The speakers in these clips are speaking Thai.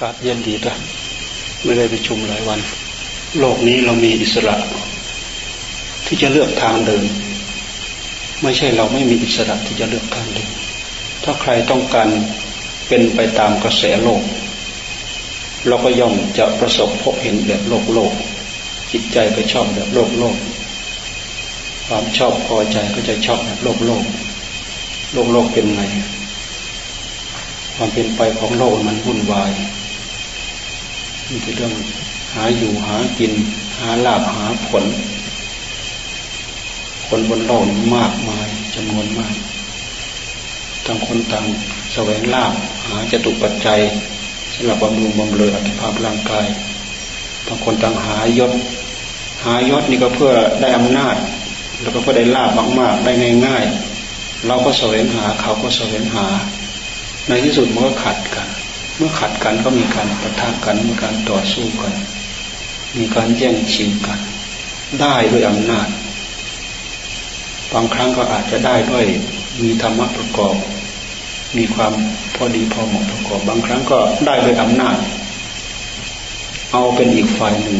กาศเย็นดีจ้ะไม่ได้ไปชุมหลายวัน โลกนี้เรามีอิสระ ที่จะเลือกทางเดิน ไม่ใช่เราไม่มีอิสระที่จะเลือกทางเดิน ถ้าใครต้องการเป็นไปตามกระแสโลก เราก็ย่อมจะประสบพบเห็นแบบโลกโลก จิตใจก็ชอบแบบโลกโลก ความชอบพอใจก็จะชอบแบบโลกโลก โลกโลกเป็นไงความเป็นไปของโลกมันวุ่นวาย มีแต่เรื่องหาอยู่หากิน หาลาบหาผล คนบนโลกมากมายจำนวนมากต่างคนต่างแสวงลาบหาจตุปัจจัยสำหรับบำรุงบำเรออัตภาพร่างกายบางคนต่างหายศ หายศนี่ก็เพื่อได้อำนาจ แล้วก็เพื่อได้ลาบมากๆ ได้ง่าย ๆ เราก็แสวงหาเขาก็แสวงหา ในที่สุดมันก็ขัดกัน เมื่อขัดกันก็มีการประทะกันมีการต่อสู้กัน มีการแย่งชิงกัน ได้ด้วยอำนาจ บางครั้งก็อาจจะได้ด้วยมีธรรมะประกอบ มีความพอดีพอเหมาะประกอบ บางครั้งก็ได้ด้วยอำนาจ เอาเป็นอีกฝ่ายหนึ่ง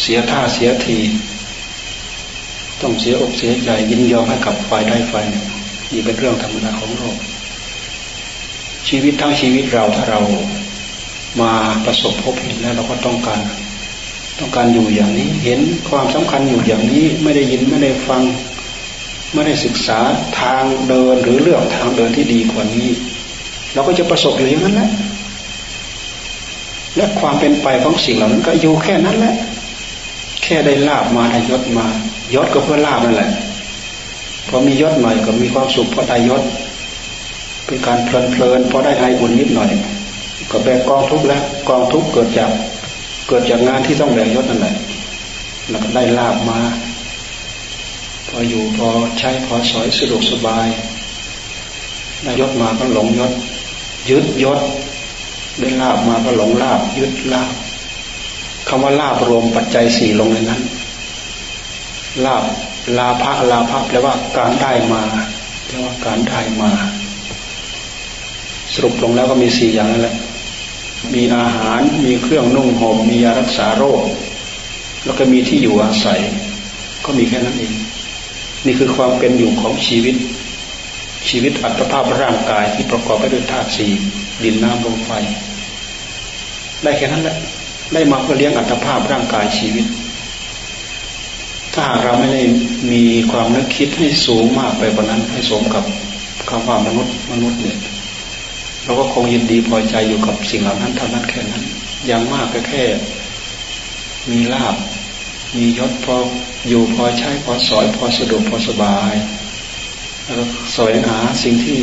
เสียท่าเสียที ต้องเสียอกเสียใจยินยอมให้กับฝ่ายใดฝ่ายหนึ่งนี่เป็นเรื่องธรรมดาของโลก ชีวิตทั้งชีวิตเราถ้าเรามาประสบพบเห็นแล้วเราก็ต้องการ ต้องการอยู่อย่างนี้ เห็นความสำคัญอยู่อย่างนี้ไม่ได้ยินไม่ได้ฟัง ไม่ได้ศึกษาทางเดินหรือเลือกทางเดินที่ดีกว่านี้ เราก็จะประสบอยู่อย่างนั้นแหละและความเป็นไปของสิ่งเหล่านั้นก็อยู่แค่นั้นแหละ แค่ได้ลาบมาได้ยศมายศก็เพื่อลาบนั่นแหละพอมียศหน่อยก็มีความสุขเพราะได้ยศ เป็นการเพลินเพลินพอได้ไออุ่นนิดหน่อย ก็แบกกองทุกข์แล้วกองทุกข์เกิดจากเกิดจากงานที่ต้องแบกยศนั่นแหละแล้วก็ได้ลาบมา พออยู่พอใช้พอสอยสะดวกสบายได้ยศมาก็หลงยศยึดยศได้ลาบมาก็หลงลาบยึดลาบคำว่าลาบรวมปัจจัยสี่ลงในนั้นลาบลาภะลาภะแปลว่าการได้มาแปลว่าการได้มา สรุปลงแล้วก็มีสี่อย่างนั่นแหละ มีอาหาร มีเครื่องนุ่งห่ม มียารักษาโรค แล้วก็มีที่อยู่อาศัย ก็มีแค่นั้นเอง นี่คือความเป็นอยู่ของชีวิต ชีวิตอัตภาพร่างกายที่ประกอบไปด้วยธาตุสี่ดินน้ำลมไฟ ได้แค่นั้นแหละ ได้มาเพื่อเลี้ยงอัตภาพร่างกายชีวิต ถ้าหากเราไม่ได้มีความนึกคิดให้สูงมากไปกว่านั้น ให้สมกับคำว่ามนุษย์มนุษย์เนี่ย เราก็คงยินดีพอใจอยู่กับสิ่งเหล่านั้นเท่านั้นแค่นั้น อย่างมากก็แค่ มีลาบ มียศพออยู่พอใช้พอสอยพอสะดวกพอสบาย แล้วสอยหาสิ่งที่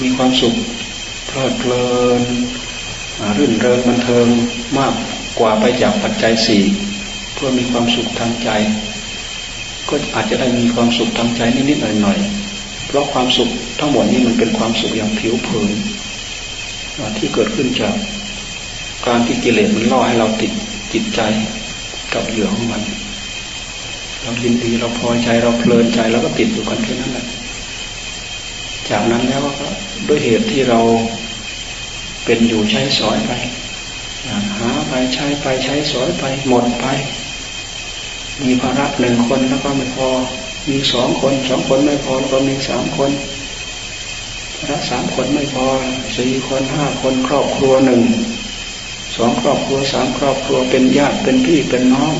มีความสุขเพลิดเพลินรื่นเริงบันเทิงมากกว่าไปจากปัจจัยสี่เพื่อมีความสุขทางใจ ก็อาจจะได้มีความสุขทางใจนิดๆหน่อยๆเพราะความสุขทั้งหมดนี้มันเป็นความสุขอย่างผิวเผิน ที่เกิดขึ้นจากการที่กิเลสมันล่อให้เราติดจิตใจกับเหยื่อของมัน เรายินดีเราพอใจเราเพลินใจเราก็ติดอยู่กันแค่นั้นแหละ จากนั้นแล้วก็ด้วยเหตุที่เราเป็นอยู่ใช้สอยไปหาไปใช้ไปใช้สอยไปหมดไป มีภาระหนึ่งคนแล้วก็ไม่พอ มีสองคนสองคนไม่พอแล้วก็มีสามคน พระสามคนไม่พอสี่คนห้าคนครอบครัวหนึ่งสองครอบครัวสามครอบครัวเป็นญาติเป็นพี่เป็นน้อง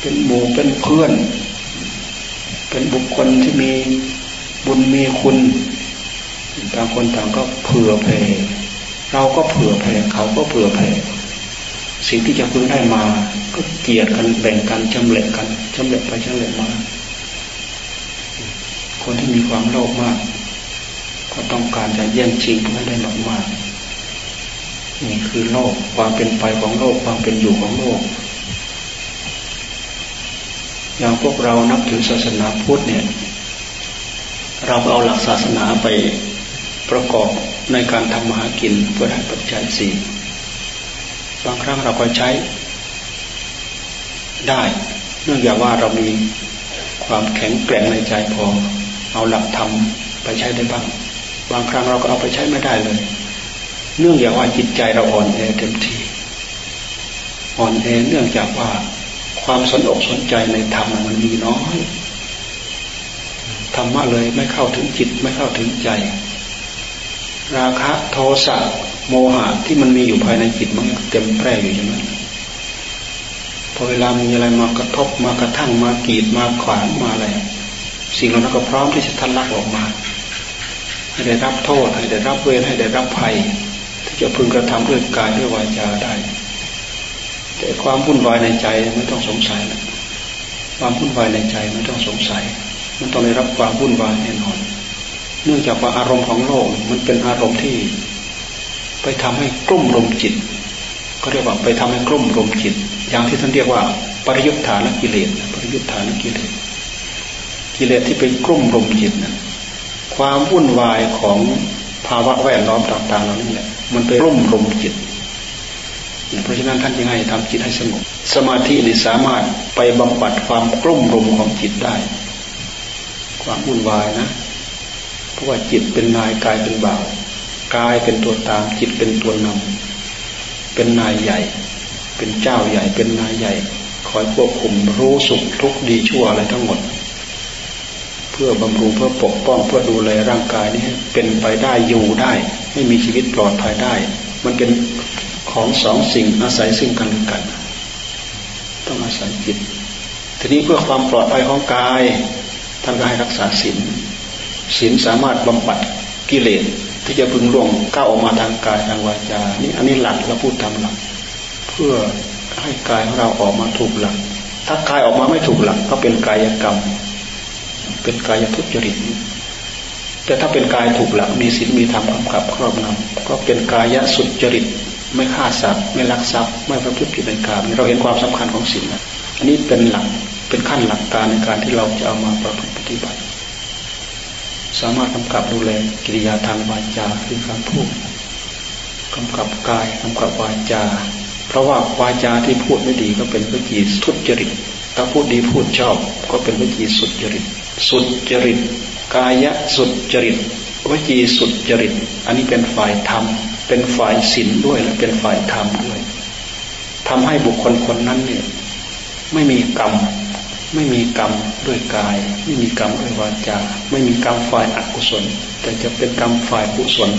เป็นหมู่เป็นเพื่อน เป็นบุคคลที่มีบุญมีคุณต่างคนต่างก็เผื่อแผ่เราก็เผื่อแผ่เขาก็เผื่อแผ่สิ่งที่จะพึงได้มา ก็เกียรกันแบ่งกันจำเละกันจำเละไปจำเละมา คนที่มีความโลภมาก ก็ต้องการจะแย่งชิงเพื่ได้มากมากนี่คือโลกความเป็นไปของโลกความเป็นอยู่ของโลก อย่างพวกเรานับถือศาสนาพุทธเนี่ย เราเอาหลักศาสนาไปประกอบในการทำมาหากินเพื่อได้ปัจจัยสี่บางครั้งเราก็ใช้ได้ เนื่องจากว่าเรามีความแข็งแกร่งในใจพอ เอาหลักธรรมไปใช้ได้บ้าง บางครั้งเราก็เอาไปใช้ไม่ได้เลย เนื่องจากว่าจิตใจเราอ่อนแอเต็มทีอ่อนแอเนื่องจากว่าความสนอกสนใจในธรรมมันมีน้อยธรรมะเลยไม่เข้าถึงจิตไม่เข้าถึงใจ ราคะโทสะโมหะที่มันมีอยู่ภายในจิตมันเต็มแพร่อยู่อย่างนั้นพอเวลามีอะไรมากระทบมากระทั่งมากีดมาขวางมาอะไรสิ่งเหล่านั้นก็พร้อมที่จะทันลักออกมา ให้ได้รับโทษ ให้ได้รับเวรให้ได้รับภัย ที่จะพึงกระทำด้วยกายด้วยวาจาได้ แต่ความวุ่นวายในใจไม่ต้องสงสัยนะความวุ่นวายในใจไม่ต้องสงสัย มันต้องได้รับความวุ่นวายแน่นอน เนื่องจากว่าอารมณ์ของโลกมันเป็นอารมณ์ที่ ไปทำให้กลุ่มลมจิตก็เรียกว่าไปทำให้กลุ่มลมจิต อย่างที่ท่านเรียกว่า ปริยุทธานกิเลสปริยุทธานกิเลสกิเลสที่เป็นกลุ่มลมจิตนะ ความวุ่นวายของภาวะแวดล้อมต่างๆเหล่านี้แหละมันไปร่มลมจิต เพราะฉะนั้นท่านจึงให้ทำจิตให้สงบ สมาธินี่สามารถไปบำบัดความกลุ่มลมของจิตได้ ความวุ่นวายนะ เพราะว่าจิตเป็นนายกายเป็นบ่าว กายเป็นตัวตาม จิตเป็นตัวนำเป็นนายใหญ่ เป็นเจ้าใหญ่ เป็นนายใหญ่ คอยควบคุมรู้สุขทุกข์ดีชั่วอะไรทั้งหมด เพื่อบำรุงเพื่อปกป้องเพื่อดูแลร่างกายนี้เป็นไปได้อยู่ได้ให้มีชีวิตปลอดภัยได้ มันเป็นของสองสิ่งอาศัยซึ่งกันและกัน ต้องอาศัยจิตทีนี้เพื่อความปลอดภัยของกายท่านก็ให้รักษาศีลศีลสามารถบำบัดกิเลสที่จะพึงล่วงก้าวออกมาทางกายทางวาจานี่อันนี้หลักเราพูดตามหลัก เพื่อให้กายของเราออกมาถูกหลัก ถ้ากายออกมาไม่ถูกหลัก ก็เป็นกายกรรม เป็นกายทุจริตแต่ถ้าเป็นกายถูกหลักมีศีลมีธรรมกำกับครอบงำก็เป็นกายสุจริต ไม่ฆ่าสัตว์ไม่ลักทรัพย์ไม่ประพฤติผิดในกามเราเห็นความสำคัญของศีลนะอันนี้เป็นหลักเป็นขั้นหลักการในการที่เราจะเอามาประพฤติปฏิบัติ สามารถกำกับดูแลกิริยาทางวาจาคือการพูดกำกับกายกำกับวาจา เพราะว่าวาจาที่พูดไม่ดีก็เป็นวิจีทุจริตถ้าพูดดีพูดชอบก็เป็นวิจีสุจริต สุจริต กายสุจริตวจีสุจริต อันนี้เป็นฝ่ายธรรม เป็นฝ่ายศีลด้วยและเป็นฝ่ายธรรมด้วยทำให้บุคคลคนนั้นเนี่ยไม่มีกรรม ไม่มีกรรมด้วยกาย ไม่มีกรรมด้วยวาจา ไม่มีกรรมฝ่ายอกุศล แต่จะเป็นกรรมฝ่ายกุศล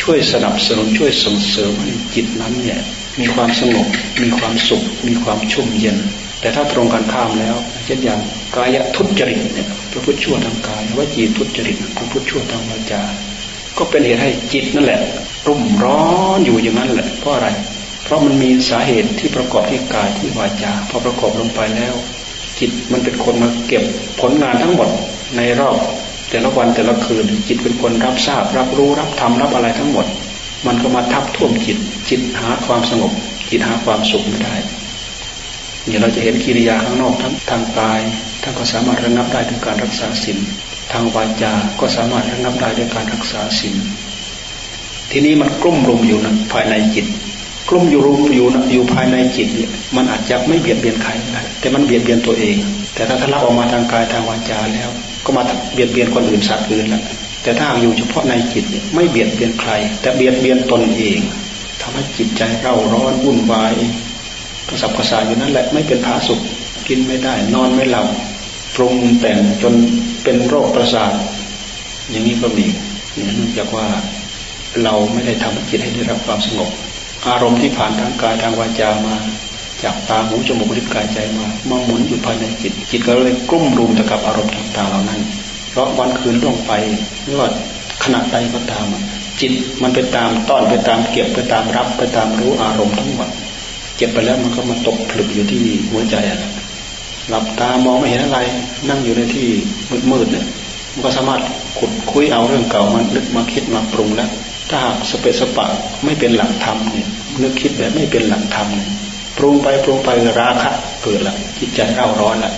ช่วยสนับสนุนช่วยส่งเสริมให้จิตนั้นเนี่ยมีความสงบมีความสุข มีความชุ่มเย็น แต่ถ้าตรงกันข้ามแล้ว เช่นอย่างกายทุจริตเนี่ยพระพุทธชั่วทางกายวจีทุจริตพระพุทธชั่วทางวาจา ก็เป็นเหตุให้จิตนั่นแหละ รุ่มร้อนอยู่อย่างนั้นแหละเพราะอะไร เพราะมันมีสาเหตุที่ประกอบที่กายที่วาจาพอประกอบลงไปแล้ว จิตมันเป็นคนมาเก็บผลงานทั้งหมดในรอบ แต่ละวันแต่ละคืน จิตเป็นคนรับทราบ รับรู้รับทำรับอะไรทั้งหมด มันก็มาทับท่วมจิต จิตหาความสงบ จิตหาความสุขไม่ได้ อย่างเราจะเห็นกิริยาข้างนอกทั้งทางกายท่านก็สามารถระงับได้ด้วยการรักษาศีลทางวาจาก็สามารถระงับได้ด้วยการรักษาศีลทีนี้มันกลุ่มรุมอยู่นะภายในจิต กลุ่มอยู่รุมอยู่นะอยู่ภายในจิตเนี่ยมันอาจจะไม่เบียดเบียนใครนะแต่มันเบียดเบียนตัวเอง แต่ถ้าทะลักออกมาทางกายทางวาจาแล้ว ก็มาเบียดเบียนคนอื่นสัตว์อื่นแล้วแต่ถ้าอยู่เฉพาะในจิตเนี่ยไม่เบียดเบียนใคร แต่เบียดเบียนตนเองทำให้จิตใจเร่าร้อนวุ่นวาย กระสับกระส่ายอยู่นั่นแหละไม่เป็นผาสุขกินไม่ได้ นอนไม่หลับปรุงแต่งจนเป็นโรคประสาทอย่างนี้ก็มีเนื่องจากว่าเราไม่ได้ทำจิตให้ได้รับความสงบ อารมณ์ที่ผ่านทางกายทางวาจามา จากตาหูจมูกลิ้นกายใจมามาหมุนอยู่ภายในจิต จิตก็เลยกลุ้มรุมตะกับอารมณ์ต่างๆเหล่านั้น เพราะวันคืนล่วงไปไม่ว่าขณะใดก็ตามจิตมันไปตามต้อนไปตามเก็บไปตามรับไปตามรู้อารมณ์ทั้งหมด เจ็บไปแล้วมันก็มาตกผลึกอยู่ที่หัวใจอะหลับตามองไม่เห็นอะไร นั่งอยู่ในที่มืดๆเนี่ยมันก็สามารถขุดคุยเอาเรื่องเก่ามานึกมาคิดมาปรุงแล้วถ้าหากสเปสปะไม่เป็นหลักธรรมเนี่ยนึกคิดแบบไม่เป็นหลักธรรมปรุงไปปรุงไปราคะเกิดละจิตใจเร่าร้อนละ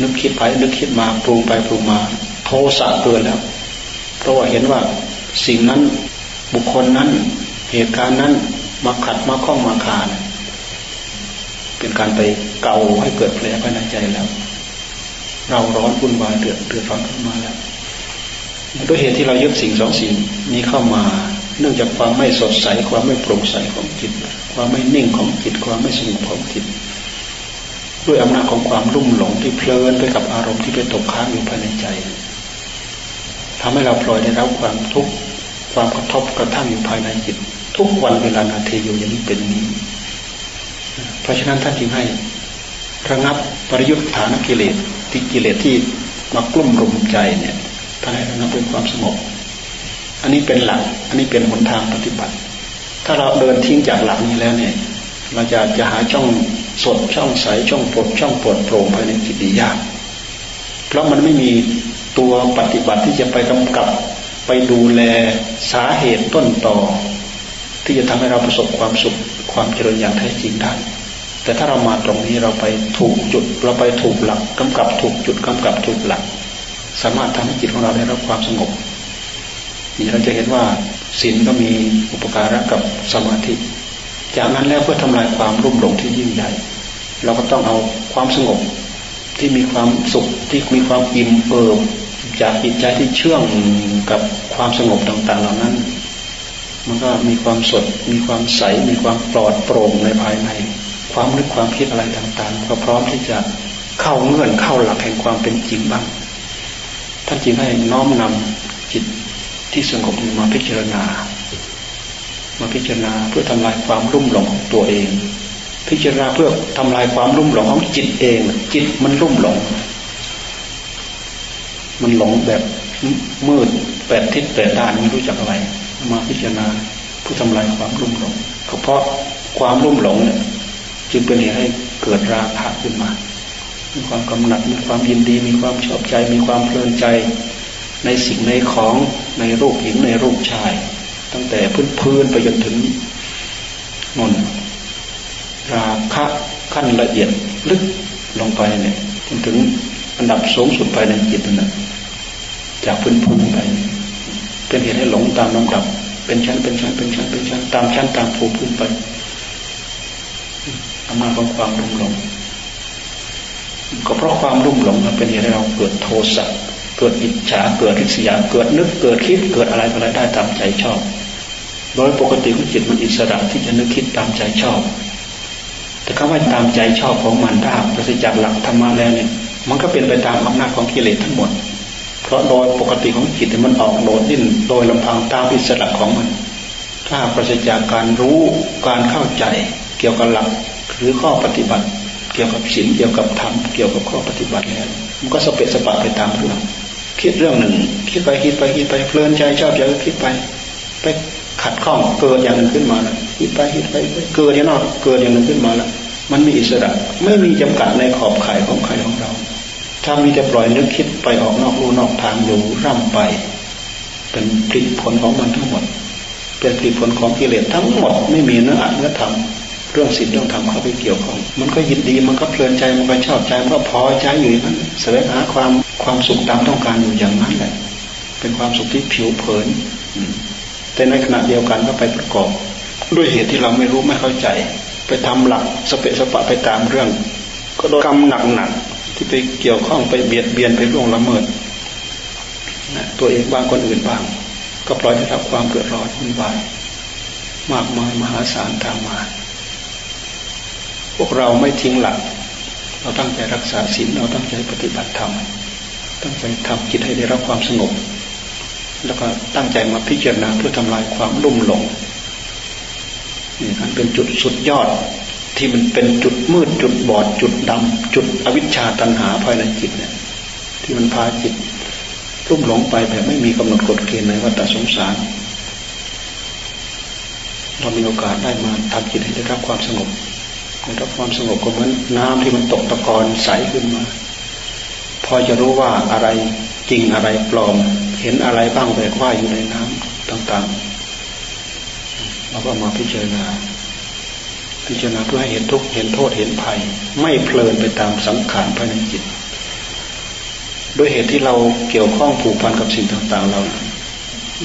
นึกคิดไปนึกคิดมาปรุงไปปรุงมา โทสะเกิดแล้วเพราะว่าเห็นว่าสิ่งนั้นบุคคลนั้นเหตุการณ์นั้นมาขัดมาข้องมาขาด เป็นการไปเกาให้เกิดแผลภายในใจแล้ว เราร้อนวุ่นวายเดือดเดือดร้อนขึ้นมาแล้วด้วยเหตุที่เรายึดสิ่งสองสิ่งนี้เข้ามา เนื่องจากความไม่สดใส ความไม่โปร่งใสของจิต ความไม่นิ่งของจิต ความไม่สงบของจิต ด้วยอำนาจของความรุ่มหลงที่เพลินไปกับอารมณ์ที่ไปตกค้างอยู่ภายในใจทำให้เราปล่อยได้รับความทุกข์ ความกระทบกระทั่งอยู่ภายในจิต ทุกวันเวลานาทีอยู่อย่างนี้เป็นนี้ เพราะฉะนั้นท่านจึงให้ระงับปริยุทธฐานกิเลสที่กิเลสที่มากลุ่มรุมใจเนี่ยท่านให้ระงับด้วยความสงบอันนี้เป็นหลัก อันนี้เป็นหนทางปฏิบัติ ถ้าเราเดินทิ้งจากหลักนี้แล้วเนี่ย เราจะจะหาช่องสดช่องใสช่องปลดช่องปลดโปร่งภายในจิตดียาก เพราะมันไม่มีตัวปฏิบัติที่จะไปกำกับไปดูแลสาเหตุต้นต่อ ที่จะทำให้เราประสบความสุข ความเจริญอย่างแท้จริงได้ แต่ถ้าเรามาตรงนี้เราไปถูกจุด เราไปถูกหลักกำกับถูกจุดกำกับถูกหลัก สามารถทำให้จิตของเราได้รับความสงบนี่เราจะเห็นว่าศีลก็มีอุปการะกับสมาธิ จากนั้นแล้วเพื่อทำลายความรุ่มหลงที่ยิ่งใหญ่ เราก็ต้องเอาความสงบที่มีความสุขที่มีความอิ่มเอิบจากจิตใจที่เชื่องกับความสงบต่าง ๆ เหล่านั้น มันก็มีความสด มีความใส มีความปลอดโปร่งในภายใน ความนึกความคิดอะไรต่างๆ ก็พร้อมที่จะเข้าเงื่อนเข้าหลักแห่งความเป็นจริงบ้าง ท่านจึงให้น้อมนำจิตที่สงบมาพิจารณา มาพิจารณาเพื่อทำลายความรุ่มหลงของตัวเอง พิจารณาเพื่อทำลายความรุ่มหลงของจิตเอง จิตมันรุ่มหลง มันหลงแบบมืดแปดทิศแปดด้านไม่รู้จักอะไร มาพิจารณาเพื่อทำลายความรุ่มหลงเพราะความรุ่มหลงเนี่ยจึงเป็นเหตุให้เกิดราคะขึ้นมา มีความกำหนัด มีความยินดี มีความชอบใจ มีความเพลินใจ ในสิ่งในของ ในรูปหญิง ในรูปชาย ตั้งแต่พื้นพื้นไปจนถึงนนราคะขั้นละเอียดลึกลงไปเนี่ยจนถึงอันดับสูงสุดไปในจิตนะจากพื้นพื้นไป เป็นเหตุให้หลงตามลำดับ เป็นชั้นเป็นชั้นเป็นชั้นเป็นชั้นตามชั้นตามภูมิขึ้นไปอำนาจของความรุ่มหลงก็เพราะความรุ่มหลงมันเป็นเหตุให้เราเกิดโทสะเกิดอิจฉาเกิดริษยาเกิดนึกเกิดคิดเกิดอะไรอะไรได้ตามใจชอบ โดยปกติของจิตมันอิสระที่จะนึกคิดตามใจชอบ แต่คำว่าตามใจชอบของมันถ้าปราศจากหลักธรรมะแล้วเนี่ยมันก็เป็นไปตามอำนาจของกิเลสทั้งหมด เพราะโดยปกติของจิตมันออกโดดดิ้นโดยลำพังตามอิสระของมัน ถ้าปราศจากการรู้การเข้าใจเกี่ยวกับหลักหรือข้อปฏิบัติ เกี่ยวกับศีลเกี่ยวกับธรรมเกี่ยวกับข้อปฏิบัติแล้วมันก็สเปะสปะไปตามเรื่อง คิดเรื่องหนึ่ง คิดไปคิดไปคิดไปเพลินใจชอบใจก็คิดไป ไปขัดข้องเกิดอย่างหนึ่งขึ้นมาแล้วคิดไปคิดไปเกิดอย่างนอกเกิดอย่างหนึ่งขึ้นมาแล้วมันมีอิสระไม่มีจำกัดในขอบข่ายของใครของเรา ถ้ามีแต่ปล่อยนึกคิดไปออกนอกรูนอกทางอยู่ร่ำไป เป็นผลผลของมันทั้งหมด เป็นผลผลของกิเลสทั้งหมดไม่มีเนื้ออัดเนื้อธรรมเรื่องศีลเรื่องธรรมเข้าไปเกี่ยวข้อง มันก็ยินดีมันก็เพลินใจมันก็ชอบใจมันก็พอใจอยู่อย่างนั้นแสวงหาความความสุขตามต้องการอยู่อย่างนั้นแหละเป็นความสุขที่ผิวเผินแต่ในขณะเดียวกันก็ไปประกอบ ด้วยเหตุที่เราไม่รู้ไม่เข้าใจ ไปทำหลักสเปะสปะไปตามเรื่อง ก็โดนกรรมหนักหนัก ที่ไปเกี่ยวข้องไปเบียดเบียนไปร่วงละเมิดตัวเองบ้างคนอื่นบ้าง ก็ปล่อยให้รับความเกิดร้อนวุ่นวายมากมายมหาศาลตามมาพวกเราไม่ทิ้งหลัก เราตั้งใจรักษาศีลเราตั้งใจปฏิบัติธรรมตั้งใจทำจิตให้ได้รับความสงบ แล้วก็ตั้งใจมาพิจารณาเพื่อทำลายความลุ่มหลงนี่อันเป็นจุดสุดยอด ที่มันเป็นจุดมืดจุดบอดจุดดำจุดอวิชชาตันหาภายในจิตเนี่ย ที่มันพาจิตลุ่มหลงไปแบบไม่มีกำหนดกฎเกณฑ์ในวัฏสงสาร เรามีโอกาสได้มาทำจิตให้ได้รับความสงบได้รับความสงบก็เหมือนน้ำที่มันตกตะกอนใสขึ้นมา พอจะรู้ว่าอะไรจริงอะไรปลอม เห็นอะไรบ้างแบกว่าอยู่ในน้ำต่างๆเราก็มาพิจารณา พิจารณาเพื่อให้เห็นทุกข์เห็นโทษเห็นภัย ไม่เพลินไปตามสังขารภายในจิตด้วยเหตุที่เราเกี่ยวข้องผูกพันกับสิ่งต่างๆเรา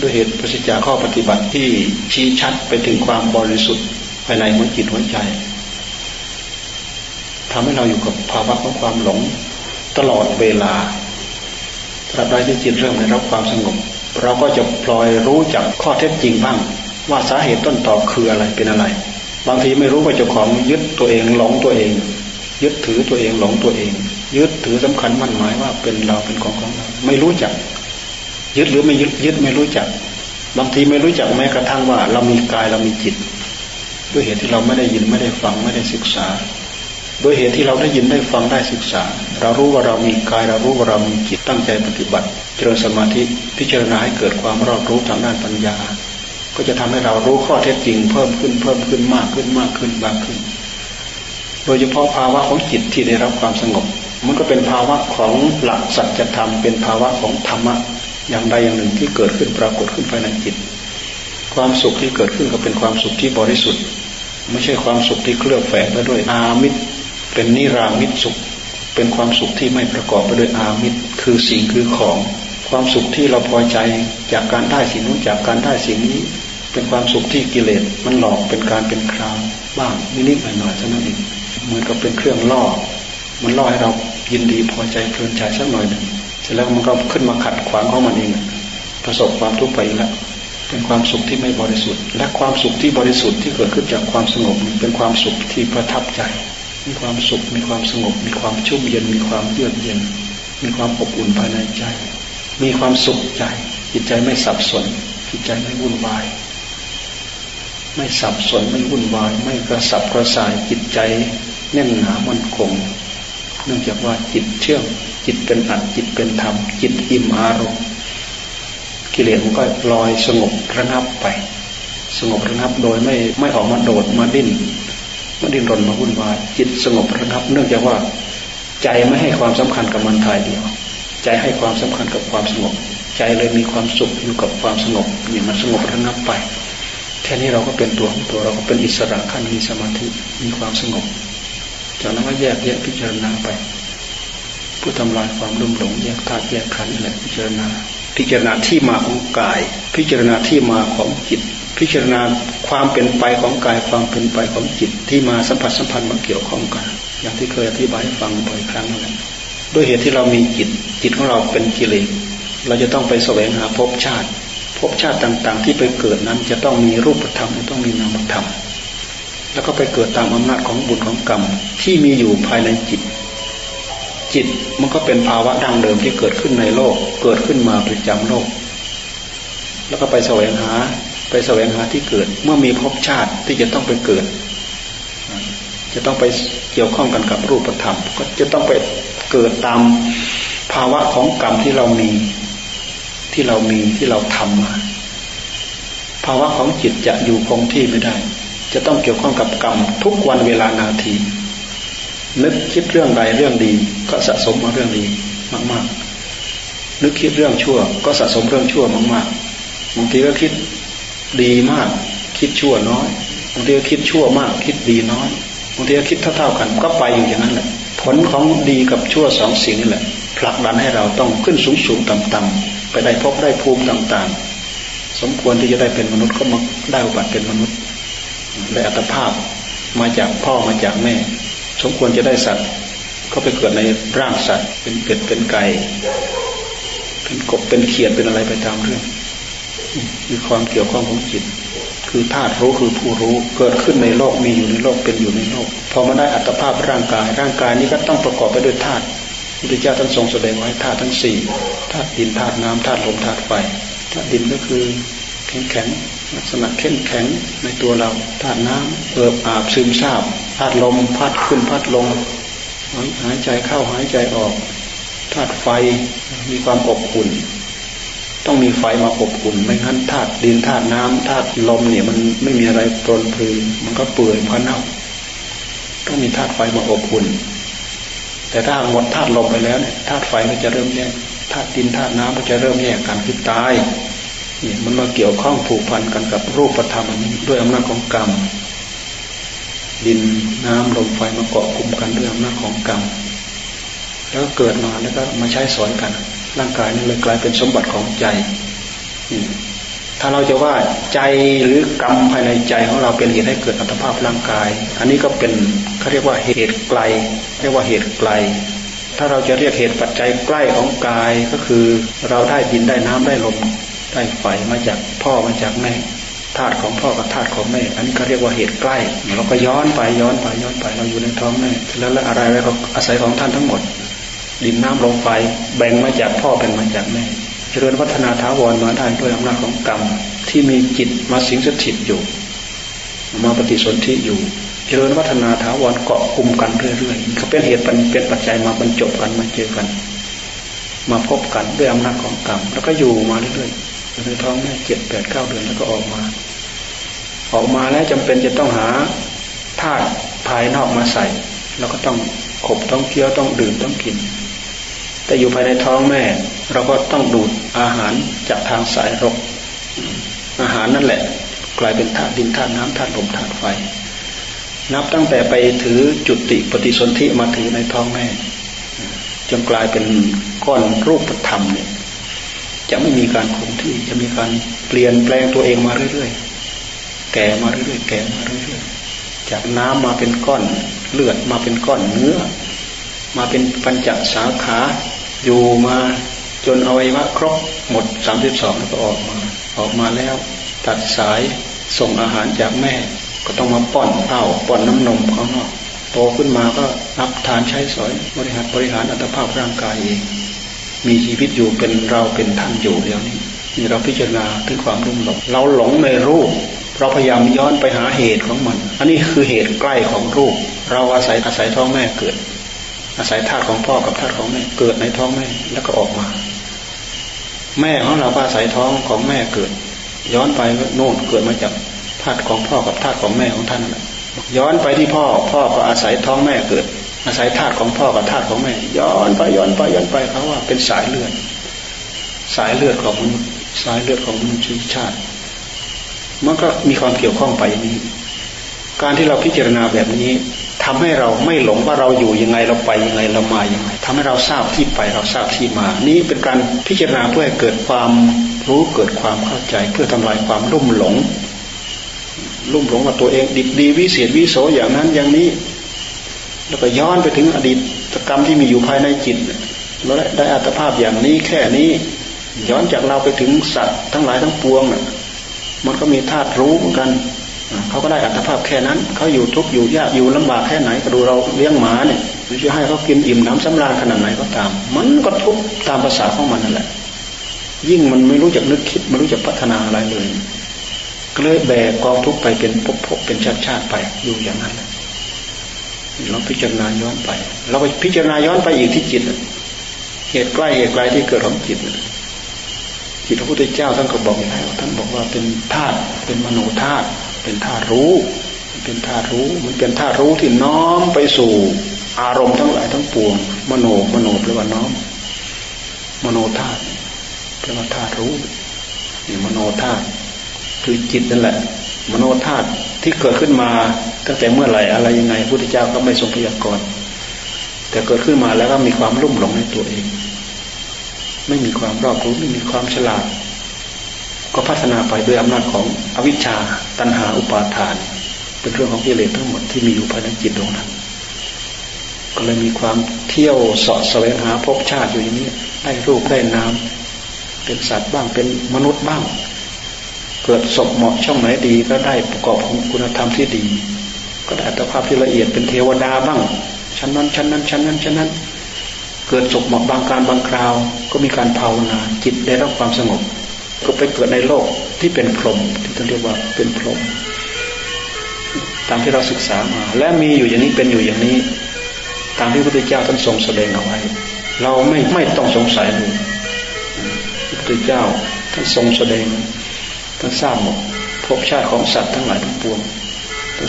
ด้วยเหตุปฏิจจาข้อปฏิบัติที่ชี้ชัดไปถึงความบริสุทธิ์ภายในหัวจิตหัวใจทำให้เราอยู่กับภาวะของความหลงตลอดเวลาตราบใดที่จิตเริ่มได้รับความสงบ เราก็จะพลอยรู้จักข้อเท็จจริงบ้าง ว่าสาเหตุต้นต่อคืออะไรเป็นอะไร บางทีไม่รู้ว่าเจ้าของยึดตัวเองหลงตัวเอง ยึดถือตัวเองหลงตัวเอง ยึดถือสำคัญมั่นหมายว่าเป็นเราเป็นของของเราไม่รู้จัก ยึดหรือไม่ยึดยึดไม่รู้จัก บางทีไม่รู้จักแม้กระทั่งว่า เรามีกายเรามีจิต ด้วยเหตุที่เราไม่ได้ยินไม่ได้ฟังไม่ได้ศึกษาโดยเหตุที่เราได้ยินได้ฟังได้ศึกษา เรารู้ว่าเรามีกายเรารู้ว่าเรามีจิตตั้งใจปฏิบัติ เจริญสมาธิพิจารณาให้เกิดความรอบรู้ทางด้านปัญญา ก็จะทำให้เรารู้ข้อเท็จจริงเพิ่มขึ้นเพิ่มขึ้นมากขึ้นมากขึ้นมากขึ้น โดยเฉพาะภาวะของจิตที่ได้รับความสงบ มันก็เป็นภาวะของหลักสัจธรรม เป็นภาวะของธรรมะอย่างใดอย่างหนึ่งที่เกิดขึ้นปรากฏขึ้นภายในจิต ความสุขที่เกิดขึ้นก็เป็นความสุขที่บริสุทธิ์ ไม่ใช่ความสุขที่เคลือบแฝงไปด้วยอามิตรเป็นนิรามิตสุข เป็นความสุขที่ไม่ประกอบไปด้วยอามิตรคือสิ่งคือของ ความสุขที่เราพอใจจากการได้สิ่งนู้นจากการได้สิ่งนี้ เป็นความสุขที่กิเลสมันหลอกเป็นการเป็นคราวบ้างนิดๆหน่อยๆเท่านั้นเองเหมือนกับเป็นเครื่องล่อ มันล่อให้เรายินดีพอใจเพลินใจสักหน่อยหนึ่งเสร็จแล้วมันก็ขึ้นมาขัดขวางของมันเอง ประสบความทุกข์ไปแล้วเป็นความสุขที่ไม่บริสุทธิ์ และความสุขที่บริสุทธิ์ที่เกิดขึ้นจากความสงบเป็นความสุขที่ประทับใจ มีความสุข มีความสงบ มีความชุ่มเย็น มีความเยือกเย็น มีความอบอุ่นภายในใจ มีความสุขใจ จิตใจไม่สับสน จิตใจไม่วุ่นวาย ไม่สับสนไม่วุ่นวาย ไม่กระสับกระส่ายจิตใจแน่นหนามั่นคง เนื่องจากว่าจิตเชื่องจิตเป็นอัดจิตเป็นธรรม จิตอิ่มอารมณ์กิเลสมันก็ลอยสงบระงับไป สงบระงับโดยไม่ไม่ออกมาโดดมาดิ้นมันดิ้นรนมาวุ่นวายจิตสงบระงับ เนื่องจากว่า ใจไม่ให้ความสำคัญกับมันทายเดียว ใจให้ความสำคัญกับความสงบ ใจเลยมีความสุขอยู่กับความสงบนี่มันสงบระงับไป แค่นี้เราก็เป็นตัวของตัวเราก็เป็นอิสระขั้นมีสมาธิมีความสงบจากนั้นก็แยกแยะพิจารณาไป ผู้ทำลายความรุ่มหลงแยกธาตุแยกขันธ์แหละพิจารณา พิจารณาที่มาของกาย พิจารณาที่มาของจิต พิจารณาความเป็นไปของกายความเป็นไปของจิต ที่มาสัมผัสสัมพันธ์มาเกี่ยวข้องกัน อย่างที่เคยอธิบายให้ฟังบ่อยครั้งแล้วด้วยเหตุที่เรามีจิตจิตของเราเป็นกิเลสเราจะต้องไปแสวงหาภพชาติ ภพชาติต่าง ๆ ที่ไปเกิดนั้น จะต้องมีรูปธรรมต้องมีนามธรรม แล้วก็ไปเกิดตามอำนาจของบุญของกรรมที่มีอยู่ภายในจิต จิตมันก็เป็นภาวะดังเดิมที่เกิดขึ้นในโลก เกิดขึ้นมาประจำโลก แล้วก็ไปแสวงหาไปแสวงหาที่เกิด เมื่อมีภพชาติที่จะต้องไปเกิด จะต้องไปเกี่ยวข้องกันกับรูปธรรม ก็จะต้องไปเกิดตามภาวะของกรรมที่เรามี ที่เรามีที่เราทำมา ภาวะของจิตจะอยู่คงที่ไม่ได้ จะต้องเกี่ยวข้องกับกรรมทุกวันเวลานาที นึกคิดเรื่องใดเรื่องดีก็สะสมมาเรื่องดีมากๆ นึกคิดเรื่องชั่ว ก็สะสมเรื่องชั่วมากๆบางทีก็คิดดีมาก คิดชั่วน้อยบางทีก็คิดชั่วมาก คิดดีน้อยบางทีก็คิดเท่าๆกัน ก็ไปอยู่อย่างนั้นแหละผลของดีกับชั่วสองสิ่งนี่แหละผลักดันให้เราต้องขึ้นสูงสูงต่ำต่ำ ไปได้พบได้ภูมิต่างๆ สมควรที่จะได้เป็นมนุษย์ก็มาได้อุบัติเป็นมนุษย์ได้อัตภาพมาจากพ่อมาจากแม่ สมควรจะได้สัตว์ ก็ไปเกิดในร่างสัตว์ เป็นเป็ดเป็นไก่เป็นกบเป็นเขียดเป็นอะไรไปตามเรื่องมีความเกี่ยวข้องของจิต คือธาตุรู้คือผู้รู้เกิดขึ้นในโลกมีอยู่ในโลกเป็นอยู่ในโลกพอมาได้อัตภาพร่างกาย ร่างกายนี้ก็ต้องประกอบไปด้วยธาตุ พุทธเจ้าท่านทรงแสดงไว้ธาตุทั้งสี่ธาตุดินธาตุน้ำธาตุลมธาตุไฟธาตุดินก็คือแข็งแข็งลักษณะเข้มแข็งในตัวเราธาตุน้ำเอิบอาบซึมซาบธาตุลมพัดขึ้นพัดลงหายใจเข้าหายใจออกธาตุไฟมีความอบอุ่น ต้องมีไฟมาอบอุ่นไม่งั้นธาตุดินธาตุน้ำธาตุลมเนี่ยมันไม่มีอะไรปรนปลือมันก็เปื่อยมันเน่า ต้องมีธาตุไฟมาอบอุ่น แต่ถ้าหมดธาตุลมไปแล้วเนี่ยธาตุไฟก็จะเริ่มแยกธาตุดินธาตุน้ำก็จะเริ่มแยกกันคือตายนี่มันมาเกี่ยวข้องผูกพันกันกับรูปธรรมอันนี้ด้วยอำนาจของกรรม ดินน้ำลมไฟมาเกาะกลุ่มกันด้วยอำนาจของกรรมแล้วเกิดมาแล้วก็มาใช้สอนกัน ร่างกายนี่เลยกลายเป็นสมบัติของใจ ถ้าเราจะว่าใจหรือกรรมภายในใจของเราเป็นเหตุให้เกิดอัตภาพร่างกาย อันนี้ก็เป็นเขาเรียกว่าเหตุไกล เรียกว่าเหตุไกล ถ้าเราจะเรียกเหตุปัจจัยใกล้ของกายก็คือเราได้ดินได้น้ำได้ลมได้ไฟมาจากพ่อมาจากแม่ธาตุของพ่อกับธาตุของแม่ อันนี้เขาเรียกว่าเหตุใกล้ เราก็ย้อนไปย้อนไปย้อนไปเราอยู่ในท้องแม่แล้วแล้วอะไรอะไรก็อาศัยของท่านทั้งหมด ดินน้ำลมไฟแบ่งมาจากพ่อแบ่งมาจากแม่ เจริญพัฒนาท้าวรมาได้ด้วยอำนาจของกรรมที่มีจิตมาสิงสถิตอยู่ มาปฏิสนธิอยู่ เจริญพัฒนาท้าวรเกาะกลุ่มกันเรื่อยๆเขาเป็นเหตุเป็นปัจจัยมาบรรจบกันมาเจอกัน มาพบกันด้วยอำนาจของกรรมแล้วก็อยู่มาเรื่อยๆอยู่ในท้องแม่เจ็ดแปดเก้าเดือนแล้วก็ออกมา ออกมาแล้วจำเป็นจะต้องหาธาตุภายนอกมาใส่ แล้วก็ต้องขบต้องเคี้ยวต้องดื่มต้องกิน แต่อยู่ภายในท้องแม่ เราก็ต้องดูดอาหารจากทางสายรก อาหารนั่นแหละ กลายเป็นธาตุดินธาตุน้ำธาตุลมธาตุไฟ นับตั้งแต่ไปถือจุติปฏิสนธิมาถือในท้องแม่จนกลายเป็นก้อนรูปธรรมเนี่ยจะไม่มีการคงที่จะมีการเปลี่ยนแปลงตัวเองมาเรื่อยๆ แก่มาเรื่อยๆ แก่มาเรื่อยๆ จากน้ำมาเป็นก้อนเลือดมาเป็นก้อนเนื้อ มาเป็นปัญจสาขา อยู่มาจนอวัยวะครบหมดสามสิบสองแล้วก็ออกมา ออกมาแล้ว ตัดสายส่งอาหารจากแม่ ก็ต้องมาป้อนเต้าป้อนน้ำนมเขาเนาะโตขึ้นมาก็รับทานใช้สอยบริหารบริหารอัตภาพร่างกายเอง มีชีวิตอยู่เป็นเราเป็นท่านอยู่เดียวนี้นี่เราพิจารณาถึงความรุ่มหลงเราหลงในรูป เราพยายามย้อนไปหาเหตุของมัน อันนี้คือเหตุใกล้ของรูป เราอาศัยอาศัยท้องแม่เกิด อาศัยธาตุของพ่อกับธาตุของแม่เกิดในท้องแม่แล้วก็ออกมา แม่ของเราก็อาศัยท้องของแม่เกิด ย้อนไปโน่นเกิดมาจากธาตุของพ่อกับธาตุของแม่ของท่านแหละย้อนไปที่พ่อ พ่อก็อาศัยท้องแม่เกิด อาศัยธาตุของพ่อกับธาตุของแม่ ย้อนไปย้อนไปย้อนไปเขาว่าเป็นสายเลือด สายเลือดของมนุษย์สายเลือดของมนุษยชาติ มันก็มีความเกี่ยวข้องไปอย่างนี้ การที่เราพิจารณาแบบนี้ ทำให้เราไม่หลงว่าเราอยู่ยังไงเราไปยังไงเรามายังไงทำให้เราทราบที่ไปเราทราบที่มา นี้เป็นการพิจารณาเพื่อให้เกิดความรู้เกิดความเข้าใจ เพื่อทำลายความลุ่มหลง ลุ่มหลงว่าตัวเองดิบดีวิเศษวิโสอย่างนั้นอย่างนี้ แล้วก็ย้อนไปถึงอดีตกรรมที่มีอยู่ภายในจิตเราได้อัตภาพอย่างนี้แค่นี้ ย้อนจากเราไปถึงสัตว์ทั้งหลายทั้งปวงน่ะมันก็มีธาตุรู้เหมือนกัน เขาก็ได้อัตภาพแค่นั้น เขาอยู่ทุกข์อยู่ยากอยู่ลำบากแค่ไหนก็ดูเราเลี้ยงหมาเนี่ยจะให้เขากินอิ่มน้ำสำราญขนาดไหนก็ตาม มันก็ทุกข์ตามภาษาของมันนั่นแหละ ยิ่งมันไม่รู้จักนึกคิดไม่รู้จักพัฒนาอะไรเลยก็เลยแบกกองทุกข์ไปเป็นภพเป็นชาติชาติไปอยู่อย่างนั้นเราพิจารณาย้อนไป เราไปพิจารณาย้อนไปอีกที่จิตเหตุใกล้เหตุไกลที่เกิดของจิตจิตพระพุทธเจ้าท่านก็บอกอย่างไรท่านบอกว่าเป็นธาตุเป็นมโนธาตุ เป็นธาตุรู้ เป็นธาตุรู้ มันเป็นธาตุรู้ที่น้อมไปสู่ อารมณ์ทั้งหลายทั้งปวง มโน มโนแปลว่าน้อม มโนธาตุแปลว่าธาตุรู้นี่มโนธาตุคือจิตนั่นแหละ มโนธาตุที่เกิดขึ้นมาตั้งแต่เมื่อไหร่อะไรยังไงพุทธเจ้าก็ไม่ทรงพยากรณ์แต่เกิดขึ้นมาแล้วก็มีความรุ่มหลงในตัวเอง ไม่มีความรอบรู้ไม่มีความฉลาด ก็พัฒนาไปด้วยอำนาจของอวิชชาตัณหาอุปาทาน เป็นเรื่องของกิเลสทั้งหมดที่มีอยู่ภายในจิตดวงนั้น ก็เลยมีความเที่ยวสาะแสวงหาภพชาติอยู่อย่างนี้ได้รูปได้นามเป็นสัตว์บ้างเป็นมนุษย์บ้าง เกิดศพเหมาะช่องไหนดีก็ได้ประกอบของคุณธรรมที่ดี ก็ได้อัตภาพที่ละเอียดเป็นเทวดาบ้างชั้นนั้นชั้นนั้นชั้นนั้นชั้นนั้น เกิดศพเหมอกบางการบางคราว ก็มีการภาวนาจิตได้รับความสงบ ก็ไปเกิดในโลกที่เป็นพรหมที่ต้องเรียกว่าเป็นพรหมตามที่เราศึกษามา และมีอยู่อย่างนี้เป็นอยู่อย่างนี้ ตามที่พระพุทธเจ้าท่านทรงแสดงเอาไว้ เราไม่ไม่ต้องสงสัยเลยพระพุทธเจ้าท่านทรงแสดงท่านทราบหมดภพชาติของสัตว์ทั้งหลายทั้งปวง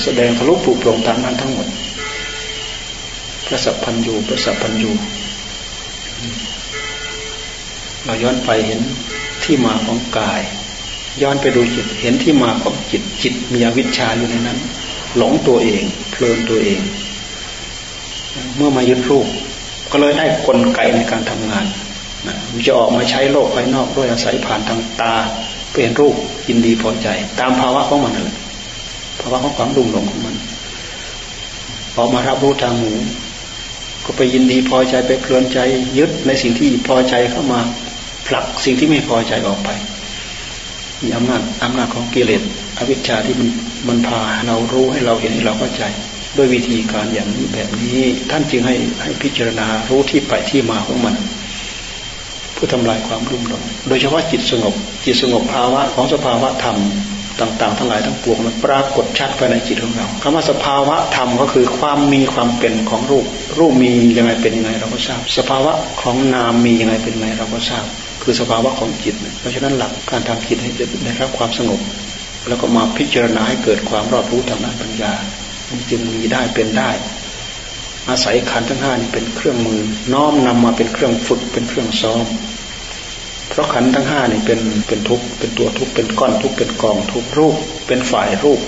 แสดงทะลุปลุกปลงตามนั้นทั้งหมดพระสัพพันยูพระสัพพันยูเราย้อนไปเห็น ที่มาของกาย ย้อนไปดูจิตเห็นที่มาของจิตจิตมีอวิชชาอยู่ในนั้น หลงตัวเอง เพลินตัวเอง เมื่อมายึดรูป ก็เลยได้กลไกในการทำงานมันจะออกมาใช้โลกภายนอกด้วยอาศัยผ่านทางตาเป็นรูปยินดีพอใจ ตามภาวะของมันนั่นแหละภาวะของความรุ่มหลงของมัน ออกมารับรู้ทางหูก็ไปยินดีพอใจไปเพลินใจยึดในสิ่งที่พอใจเข้ามา ผลักสิ่งที่ไม่พอใจออกไปมีอำนาจอำนาจของกิเลสอวิชชาที่มันมันพาเรารู้ให้เราเห็นให้เราเข้าใจ ด้วยวิธีการอย่างนี้แบบนี้ ท่านจึงให้ให้พิจารณารู้ที่ไปที่มาของมันเพื่อทำลายความรุ่มหลงโดยเฉพาะจิตสงบ จิตสงบภาวะของสภาวะธรรมต่าง ๆ ทั้งหลายทั้งปวงมันปรากฏชัดภายในจิตของเราคำว่าสภาวะธรรมก็คือความมีความเป็นของรูป รูปมียังไงเป็นยังไงเราก็ทราบ สภาวะของนามมียังไงเป็นยังไงเราก็ทราบ คือสภาวะของจิต เพราะฉะนั้นหลักการทำจิตให้ได้รับความสงบ แล้วก็มาพิจารณาให้เกิดความรอบรู้ทางด้านปัญญามันจึงมีได้เป็นได้ อาศัยขันธ์ทั้งห้านี่เป็นเครื่องมือ น้อมนำมาเป็นเครื่องฝึกเป็นเครื่องซ้อม เพราะขันธ์ทั้งห้านี่เป็นเป็นทุกเป็นตัวทุกเป็นก้อนทุกเป็นกองทุกรูป เป็นฝ่ายรูป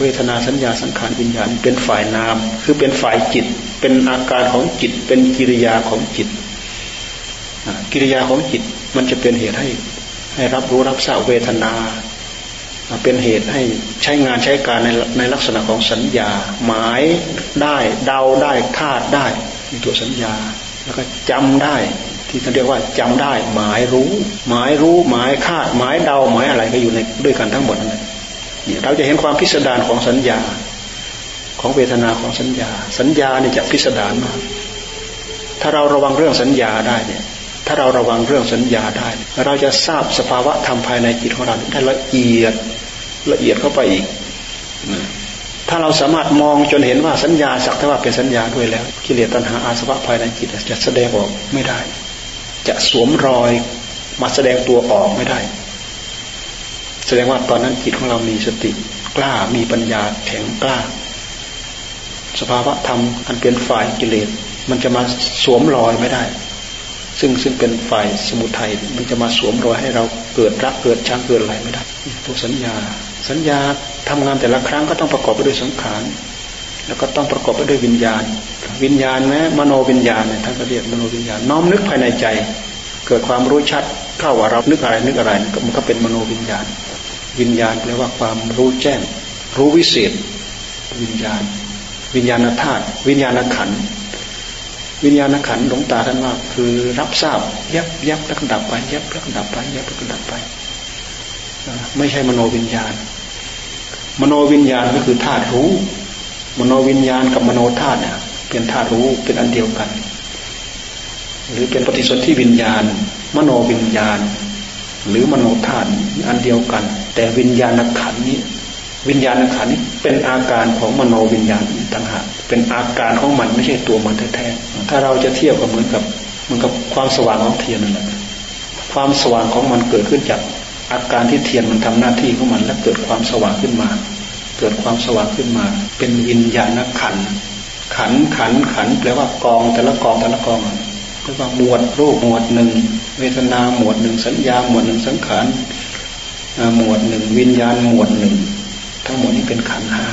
เวทนาสัญญาสังขารวิญญาณ เป็นฝ่ายนาม คือเป็นฝ่ายจิต เป็นอาการของจิต เป็นกิริยาของจิต กิริยาของจิตมันจะเป็นเหตุให้ให้รับรู้รับทราบเวทนา เป็นเหตุให้ใช้งานใช้การในในลักษณะของสัญญา หมายได้เดาได้คาดได้ในตัวสัญญา แล้วก็จำได้ ที่เขาเรียกว่าจำได้ หมายรู้ หมายรู้ หมายคาด หมายเดาหมายอะไรก็อยู่ในด้วยกันทั้งหมดนั่นเนี่ยเราจะเห็นความพิสดารของสัญญา ของเวทนาของสัญญา สัญญาเนี่ยจะพิสดารมากถ้าเราระวังเรื่องสัญญาได้เนี่ย ถ้าเราระวังเรื่องสัญญาได้ เราจะทราบสภาวะธรรมภายในจิตของเราได้ละเอียดละเอียดเข้าไปอีก ถ้าเราสามารถมองจนเห็นว่าสัญญาสักแต่ว่าเป็นสัญญาด้วยแล้ว กิเลสตัณหาอาสวะภายในจิตจะแสดงออกไม่ได้ จะสวมรอยมาแสดงตัวออกไม่ได้ แสดงว่าตอนนั้นจิตของเรามีสติกล้ามีปัญญาแข็งกล้า สภาวะธรรมอันเป็นฝ่ายกิเลสมันจะมาสวมรอยไม่ได้ ซึ่งซึ่งเป็นฝ่ายสมุทัยมันจะมาสวมรอยให้เราเกิดรักเกิดชังเกิดอะไรไม่ได้ตัวสัญญา สัญญาทำงานแต่ละครั้งก็ต้องประกอบไปด้วยสังขารแล้วก็ต้องประกอบไปด้วยวิญญาณ วิญญาณแม้มโนวิญญาณเนี่ยท่านก็เรียกมโนวิญญาณน้อมนึกภายในใจ เกิดความรู้ชัดเข้าว่าเรานึกอะไรนึกอะไรมันก็เป็นมโนวิญญาณ วิญญาณแปลว่าความรู้แจ้ง รู้วิเศษ วิญญาณ วิญญาณธาตุวิญญาณขันธ์ วิญญาณขันหลงตาท่านว่าคือรับทราบยับยับแล้วก็ดับไปยับแล้วก็ดับไปยับแล้วก็ดับไปไม่ใช่มโนวิญญาณ มโนวิญญาณก็คือธาตุรู้ มโนวิญญาณกับมโนธาตุเนี่ยเป็นธาตุรู้เป็นอันเดียวกัน หรือเป็นปฏิสนธิวิญญาณ มโนวิญญาณ หรือมโนธาตุอันเดียวกัน แต่วิญญาณขันนี้ วิญญาณขันนี้เป็นอาการของมโนวิญญาณต่างหากเป็นอาการของมันไม่ใช่ตัวมันแท้ๆถ้าเราจะเทียบกับเหมือนกับเหมือนกับความสว่างของเทียนนั่นแหละความสว่างของมันเกิดขึ้นจากอาการที่เทียนมันทำหน้าที่ของมัน แล้วเกิดความสว่างขึ้นมา เกิดความสว่างขึ้นมา เป็นวิญญาณขันขันขันขันแปลว่ากองแต่ละกองแต่ละกองเรียกว่าหมวดรูปหมวดหนึ่งเวทนาหมวดหนึ่งสัญญาหมวดหนึ่งสังขารหมวดหนึ่งวิญญาณหมวดหนึ่ง ทั้งหมดนี้เป็นขันห้า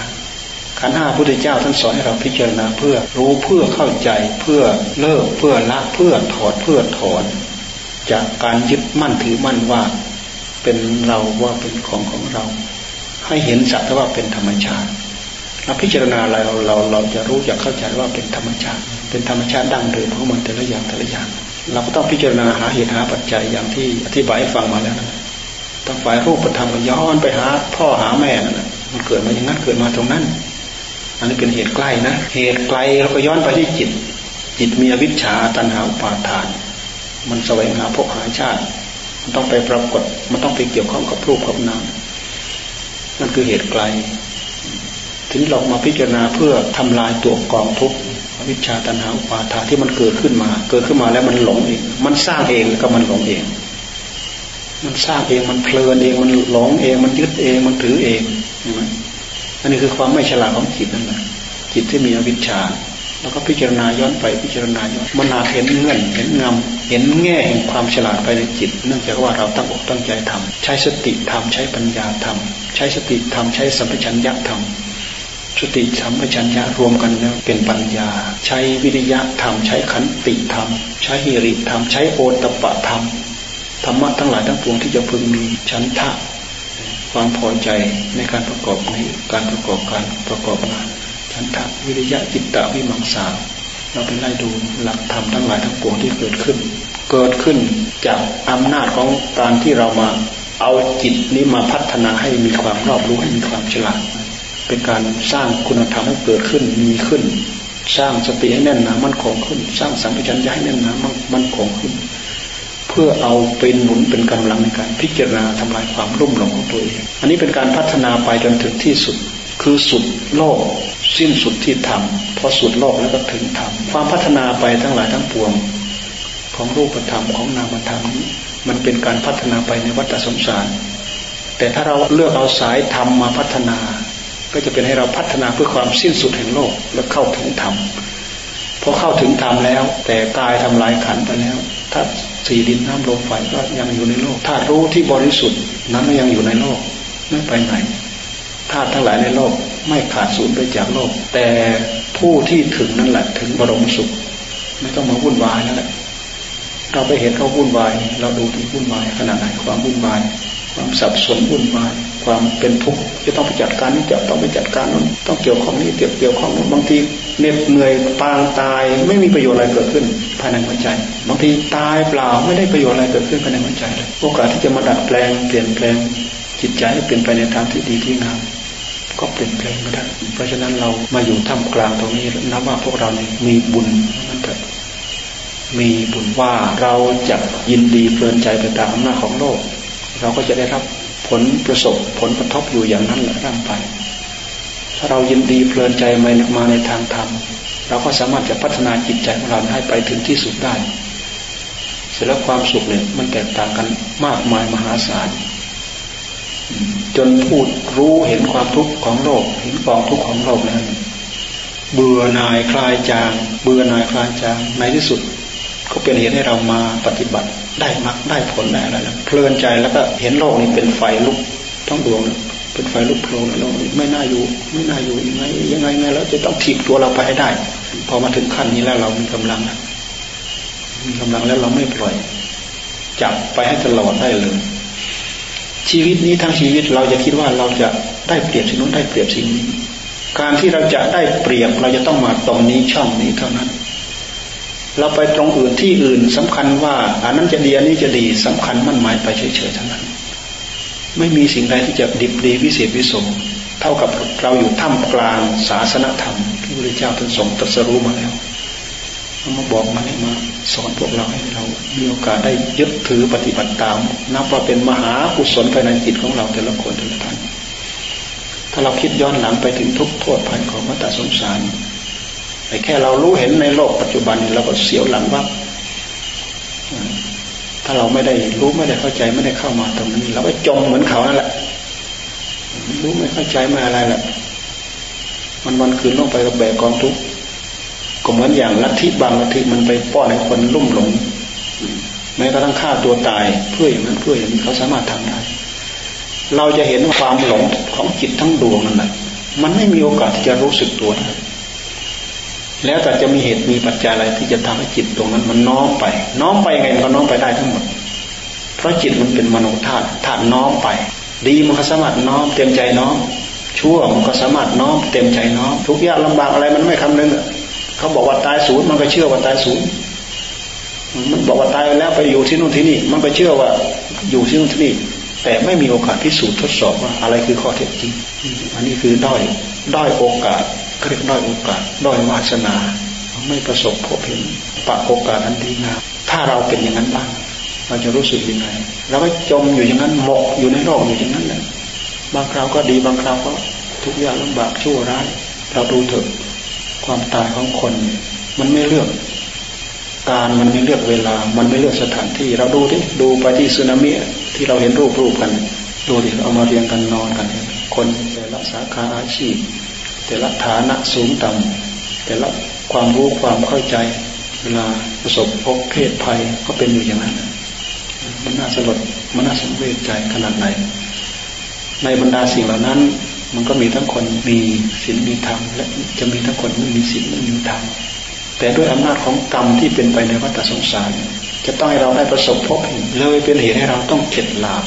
ขันห้าพุทธเจ้าท่านสอนให้เราพิจารณาเพื่อรู้เพื่อเข้าใจเพื่อเลิกเพื่อละเพื่อถอดเพื่อถอน จากการยึดมั่นถือมั่นว่าเป็นเราว่าเป็นของของเรา ให้เห็นสักแต่ว่าเป็นธรรมชาติเราพิจารณาอะไรเราเราเราจะรู้จะเข้าใจว่าเป็นธรรมชาติ เป็นธรรมชาติดั้งเดิมของมันแต่ละอย่างแต่ละอย่าง เราก็ต้องพิจารณาหาเหตุหาปัจจัยอย่างที่อธิบายให้ฟังมาแล้วนะต้องฝ่ายรูปธรรมย้อนไปหาพ่อหาแม่นั่นแหละ มันเกิดมาอย่างนั้นเกิดมาตรงนั้น อันนี้เป็นเหตุใกล้นะ เหตุไกลเราก็ย้อนไปที่จิต จิตมีอวิชชาตันหาปาทาน มันแสวงหาพบหาชาติ มันต้องไปปรากฏ มันต้องไปเกี่ยวข้องกับรูปกับนามนั่นคือเหตุไกล ถึงเรามาพิจารณาเพื่อทำลายตัวกองทุกข์วิชาตันหาอุปาทานที่มันเกิดขึ้นมา เกิดขึ้นมาแล้วมันหลงเอง มันสร้างเองแล้วก็มันหลงเอง มันสร้างเอง มันเพลินเอง มันหลงเอง มันยึดเอง มันถือเอง ช่ไหมอันนี้คือความไม่ฉลาดของจิตนั่นแหละจิตที่มีอวิชชา แล้วก็พิจารณาย้อนไปพิจารณาย้อนมันอาจเห็นเงื่อนเห็นงำเห็นแง่แห่งความฉลาดภายในจิต เนื่องจากว่าเราตั้งอกตั้งใจทำใช้สติทำใช้ปัญญาทำใช้สติทำใช้สัมปชัญญะทำสติสัมปชัญญะรวมกันแล้วเป็นปัญญา ใช้วิริยะธรรมใช้ขันติธรรมใช้หิริธรรมใช้โอตตปะธรรมธรรมะทั้งหลายทั้งปวงที่จะพึงมีฉันทะ ความพอใจในการประกอบในการประกอบการประกอบงานฉันทะวิริยะจิตตะวิมังสาเราไปไล่ดูหลักธรรมทั้งหลายทั้งปวงที่เกิดขึ้น เกิดขึ้นจากอำนาจของการที่เรามาเอาจิตนี้มาพัฒนาให้มีความรอบรู้ให้มีความฉลาด เป็นการสร้างคุณธรรมให้เกิดขึ้นมีขึ้น สร้างสติให้แน่นหนามั่นคงขึ้น สร้างสัมปชัญญะให้แน่นหนามั่นคงขึ้น พื่อเอาเป็นหนุนเป็นกำลังในการพิจารณาทำลายความรุ่มหลงของตัวเองอันนี้เป็นการพัฒนาไปจนถึงที่สุด คือสุดโลก สิ้นสุดที่ธรรมพอสุดโลกแล้วก็ถึงธรรมความพัฒนาไปทั้งหลายทั้งปวง ของรูปธรรมของนามธรรมนี้มันเป็นการพัฒนาไปในวัฏสงสาร แต่ถ้าเราเลือกเอาสายธรรมมาพัฒนา ก็จะเป็นให้เราพัฒนาเพื่อความสิ้นสุดแห่งโลกและเข้าถึงธรรมพอเข้าถึงธรรมแล้ว แต่กายทำลายขันไปแล้ว ถ้าสี่ดินน้ำลมไฟก็ยังอยู่ในโลกธาตุรู้ที่บริสุทธิ์นั้นก็ยังอยู่ในโลกไม่ไปไหนธาตุทั้งหลายในโลกไม่ขาดสูญไปจากโลก แต่ผู้ที่ถึงนั่นแหละถึงบรมสุข ไม่ต้องมาวุ่นวายนั่นแหละเราไปเห็นเขาวุ่นวาย เราดูที่วุ่นวายขนาดไหนความวุ่นวาย ความสับสนวุ่นวาย ความเป็นทุกข์จะต้องไปจัดการนี้จะต้องไปจัดการนั้นต้องเกี่ยวข้องนี้เกี่ยวเกี่ยวข้องนั้นบางทีเหน็ดเหนื่อยปางตายไม่มีประโยชน์อะไรเกิดขึ้นภายในหัวใจ บางทีตายเปล่าไม่ได้ประโยชน์อะไรเกิดขึ้นภายในหัวใจเลยโอกาสที่จะมาดัดแปลงเปลี่ยนแปลงจิตใจให้เป็นไปในทางที่ดีที่งามก็เปลี่ยนแปลงไม่ได้เพราะฉะนั้นเรามาอยู่ท่ามกลางตรงนี้นับว่าพวกเรานี่มีบุญนั่นเถอะมีบุญว่าเราจะยินดีเพลินใจไปตามอำนาจของโลก เราก็จะได้รับ ผลประสบผลกระทบอยู่อย่างนั้นแหละร่างไปถ้าเรายินดีเพลินใจมามาในทางธรรมเราก็สามารถจะพัฒนาจิตใจของเราให้ไปถึงที่สุดได้ เสร็จแล้วความสุขเนี่ยมันแตกต่างกันมากมายมหาศาลจนพูดรู้เห็นความทุกข์ของโลก เห็นกองทุกข์ของโลกนั้นเบื่อหน่ายคลายจาง เบื่อหน่ายคลายจางในที่สุด ก็เป็นเหตุให้เรามาปฏิบัติ ได้มักได้ผลได้อะไรนะเพลินใจแล้วก็เห็นโลกนี้เป็นไฟลุกท้องดวงเป็นไฟลุกโผล่โลกนี้ไม่น่าอยู่ ไม่น่าอยู่ยังไงยังไงไงแล้วจะต้องถีบตัวเราไปให้ได้ พอมาถึงขั้นนี้แล้วเรามีกำลังมีกำลังแล้วเราไม่ปล่อย จับไปให้ตลอดได้เลย ชีวิตนี้ทั้งชีวิตเราจะคิดว่าเราจะได้เปรียบสิ่งนู้นได้เปรียบสิ่งนี้การที่เราจะได้เปรียบเราจะต้องมาตรงนี้ช่องนี้เท่านั้น เราไปตรงอื่นที่อื่นสำคัญว่าอันนั้นจะดีอันนี้จะดีสำคัญมั่นหมายไปเฉยๆทั้งนั้น ไม่มีสิ่งใดที่จะดิบดีวิเศษวิโสเท่ากับเราอยู่ท่ามกลางศาสนธรรมที่พระเจ้าท่านทรงตรัสรู้มาแล้วเามาบอกมาให้มาสอนพวกเราให้เรา มีโอกาสได้ยึดถือปฏิบัติตาม นับว่าเป็นมหากุศลภายในจิตของเราแต่ละคนแต่ละท่านถ้าเราคิดย้อนหลังไปถึงทุกโทษภัยของวัฏสงสาร แต่แค่เรารู้เห็นในโลกปัจจุบันนี้เราก็เสียวหลังว่าถ้าเราไม่ได้รู้ไม่ได้เข้าใจไม่ได้เข้ามาตรงนี้เราก็จมเหมือนเขานั่นแหละรู้ไม่เข้าใจไม่อะไรแหละมันวันคืนลงไปกับแบกกองทุกข์ก็เหมือนอย่างลัทธิบางลัทธิมันไปป้อนให้คนลุ่มหลงแม้กระทั่งฆ่าตัวตายเพื่ออย่างนั้นเพื่ออย่างนี้เขาสามารถทำได้ เราจะเห็นความหลงของจิตทั้งดวงนั่นแหละมันไม่มีโอกาสที่จะรู้สึกตัวนะ แล้วแต่จะมีเหตุมีปัจจัยอะไรที่จะทำให้จิตตรงนั้น มันน้อมไป น้อมไปยังไงมันก็น้อมไปได้ทั้งหมด เพราะจิตมันเป็นมโนธาตุธาตุน้อมไป ดีมันก็สามารถน้อมเต็มใจน้อมชั่วมันก็สามารถน้อมเต็มใจน้อมทุกยากลำบากอะไรมันไม่คำนึงเขาบอกว่าตายศูนย์มันก็เชื่อว่าตายศูนย์มันบอกว่าตายแล้วไปอยู่ที่นู่นที่นี่ มันก็เชื่อว่าอยู่ที่นู่นที่นี่ แต่ไม่มีโอกาสพิสูจน์ทดสอบว่าอะไรคือข้อเท็จจริง อันนี้คือด้อยด้อยโอกาส เรียกด้อยโอกาสด้อยวาสนา ไม่ประสบพบเห็นปะโอกาสอันดีงามถ้าเราเป็นอย่างนั้นบ้างเราจะรู้สึกยังไงเราก็จมอยู่อย่างนั้นหมกอยู่ในโลกอยู่อย่างนั้นแหละบางคราวก็ดีบางคราวก็ทุกอย่างลำบากชั่วร้ายเราดูเถอะความตายของคน มันไม่เลือก การมันไม่เลือกเวลา มันไม่เลือกสถานที่ เราดูที่ดูไปที่สึนามิที่เราเห็นรูปรูปกัน ดูดิเอามาเรียงกันนอนกัน คนแต่ละสาขาอาชีพ แต่ละฐานะสูงต่ำแต่ละความรู้ความเข้าใจ เวลาประสบพบเพศภัยก็เป็นอยู่อย่างนั้นมันน่าสลดมันน่าสังเวชใจขนาดไหน ในบรรดาสิ่งเหล่านั้น มันก็มีทั้งคนมีศีลมีธรรมและจะมีทั้งคนไม่มีศีลไม่มีธรรมแต่ด้วยอำนาจของกรรมที่เป็นไปในวัฏสงสาร จะต้องให้เราได้ประสบพบเห็นเลยเป็นเหตุให้เราต้องเข็ดหลาบ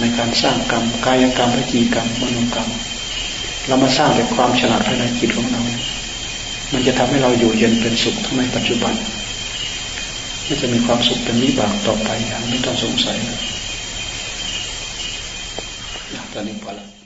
ในการสร้างกรรมกายกรรมวิจีกรรมมโนกรรม เรามาสร้างแต่ความฉลาดภายในจิตของเรา มันจะทำให้เราอยู่เย็นเป็นสุขทั้งในปัจจุบันและจะมีความสุขเป็นวิบากต่อไปอย่างไม่ต้องสงสัยตอนนี้พอแล้ว